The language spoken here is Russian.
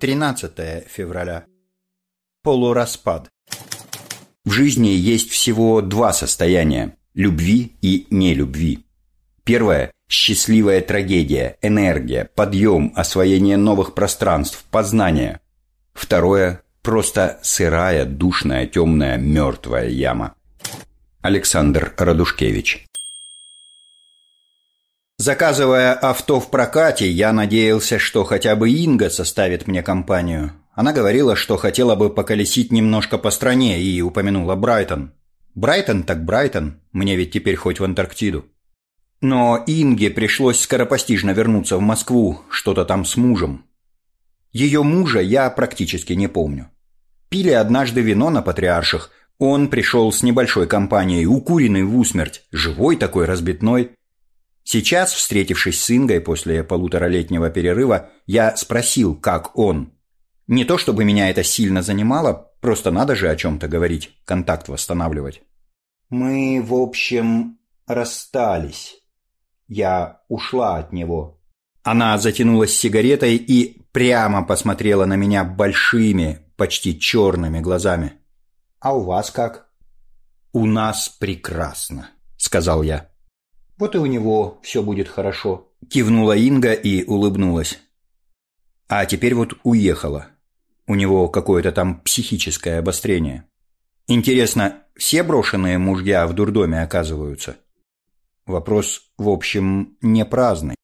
13 февраля. Полураспад. В жизни есть всего два состояния – любви и нелюбви. Первое – счастливая трагедия, энергия, подъем, освоение новых пространств, познание. Второе – просто сырая, душная, темная, мертвая яма. Александр Радушкевич Заказывая авто в прокате, я надеялся, что хотя бы Инга составит мне компанию. Она говорила, что хотела бы поколесить немножко по стране и упомянула Брайтон. Брайтон так Брайтон, мне ведь теперь хоть в Антарктиду. Но Инге пришлось скоропостижно вернуться в Москву, что-то там с мужем. Ее мужа я практически не помню. Пили однажды вино на Патриарших, он пришел с небольшой компанией, укуренный в усмерть, живой такой, разбитной, Сейчас, встретившись с Ингой после полуторалетнего перерыва, я спросил, как он. Не то чтобы меня это сильно занимало, просто надо же о чем-то говорить, контакт восстанавливать. Мы, в общем, расстались. Я ушла от него. Она затянулась сигаретой и прямо посмотрела на меня большими, почти черными глазами. «А у вас как?» «У нас прекрасно», — сказал я. Вот и у него все будет хорошо. Кивнула Инга и улыбнулась. А теперь вот уехала. У него какое-то там психическое обострение. Интересно, все брошенные мужья в дурдоме оказываются? Вопрос, в общем, не праздный.